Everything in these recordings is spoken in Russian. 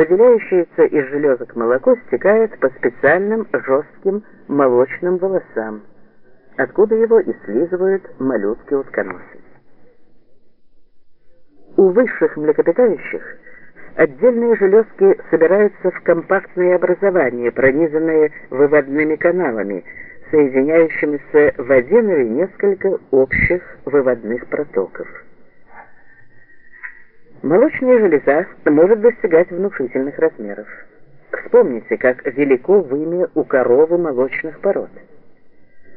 выделяющееся из железок молоко стекает по специальным жестким молочным волосам, откуда его и слизывают моллюски-утконосы. У высших млекопитающих отдельные железки собираются в компактные образования, пронизанные выводными каналами, соединяющимися в один или несколько общих выводных протоков. Молочная железа может достигать внушительных размеров. Вспомните, как велико вымя у коровы молочных пород.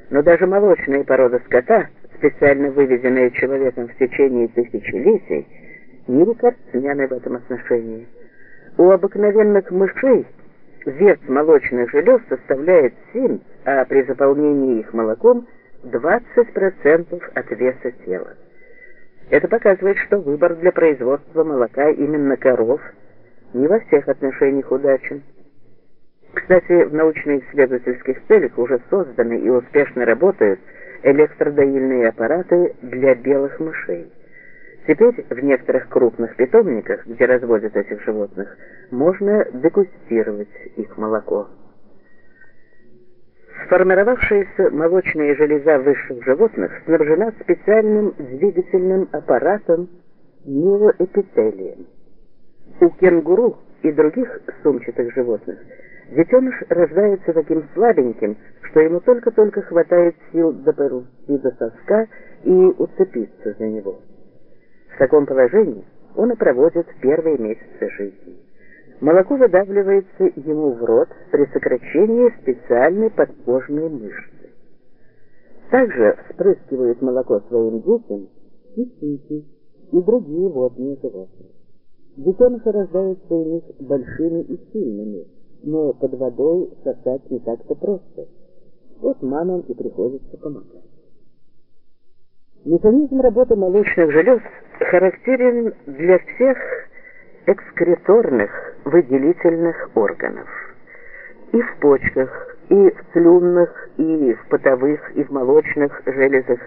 Но даже молочные породы скота, специально выведенные человеком в течение тысячелетий, не рекордсмены в этом отношении. У обыкновенных мышей вес молочных желез составляет 7, а при заполнении их молоком 20% от веса тела. Это показывает, что выбор для производства молока именно коров не во всех отношениях удачен. Кстати, в научно-исследовательских целях уже созданы и успешно работают электродоильные аппараты для белых мышей. Теперь в некоторых крупных питомниках, где разводят этих животных, можно дегустировать их молоко. Сформировавшаяся молочная железа высших животных снабжена специальным двигательным аппаратом миоэпителием. У кенгуру и других сумчатых животных детеныш рождается таким слабеньким, что ему только-только хватает сил доползти до соска и уцепиться за него. В таком положении он и проводит первые месяцы жизни. Молоко выдавливается ему в рот при сокращении специальной подкожной мышцы. Также вспрыскивают молоко своим детям кисики и другие водные животные. Детеныши рождаются у них большими и сильными, но под водой сосать не так-то просто. Вот мамам и приходится помогать. Механизм работы молочных желез характерен для всех экскреторных выделительных органов. И в почках, и в слюнных, и в потовых, и в молочных железах.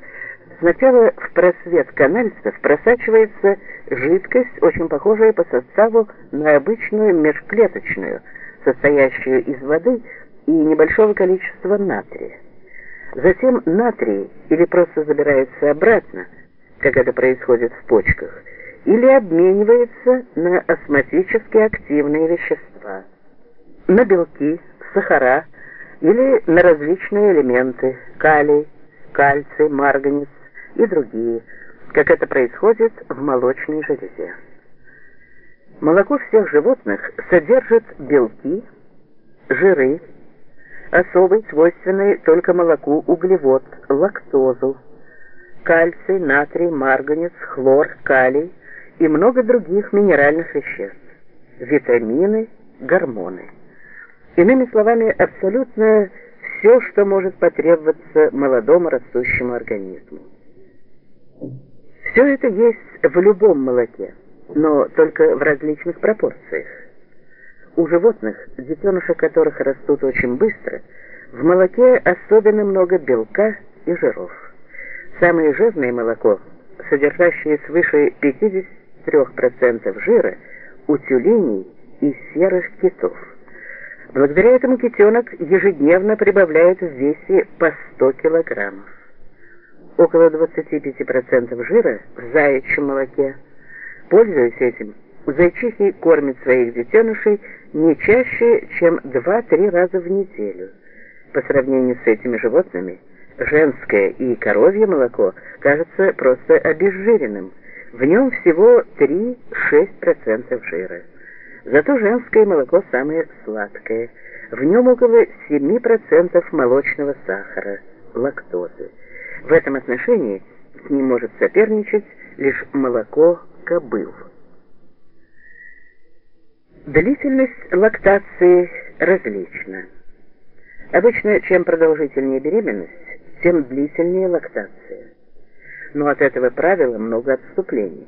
Сначала в просвет канальцев просачивается жидкость, очень похожая по составу на обычную межклеточную, состоящую из воды и небольшого количества натрия. Затем натрий или просто забирается обратно, как это происходит в почках, или обменивается на осмотически активные вещества, на белки, сахара или на различные элементы, калий, кальций, марганец и другие, как это происходит в молочной железе. Молоко всех животных содержит белки, жиры, особый свойственный только молоку углевод, лактозу, кальций, натрий, марганец, хлор, калий и много других минеральных веществ, витамины, гормоны. Иными словами, абсолютно все, что может потребоваться молодому растущему организму. Все это есть в любом молоке, но только в различных пропорциях. У животных, детеныши которых растут очень быстро, в молоке особенно много белка и жиров. Самое жирное молоко, содержащее свыше 53% жира, у тюленей и серых китов. Благодаря этому китенок ежедневно прибавляет в весе по 100 килограммов. Около 25% жира в заячьем молоке. Пользуясь этим, зайчихи кормят своих детенышей не чаще, чем 2-3 раза в неделю. По сравнению с этими животными, женское и коровье молоко кажется просто обезжиренным. В нем всего 3-6% жира. Зато женское молоко самое сладкое. В нем около 7% молочного сахара, лактозы. В этом отношении с ним может соперничать лишь молоко кобыл. Длительность лактации различна. Обычно, чем продолжительнее беременность, тем длительнее лактация. Но от этого правила много отступлений.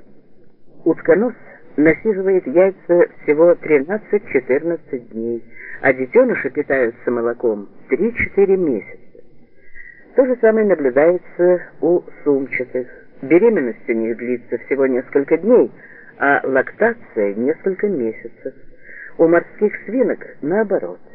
Утконос насиживает яйца всего 13-14 дней, а детеныши питаются молоком 3-4 месяца. То же самое наблюдается у сумчатых. Беременность у них длится всего несколько дней, а лактация несколько месяцев. У морских свинок наоборот –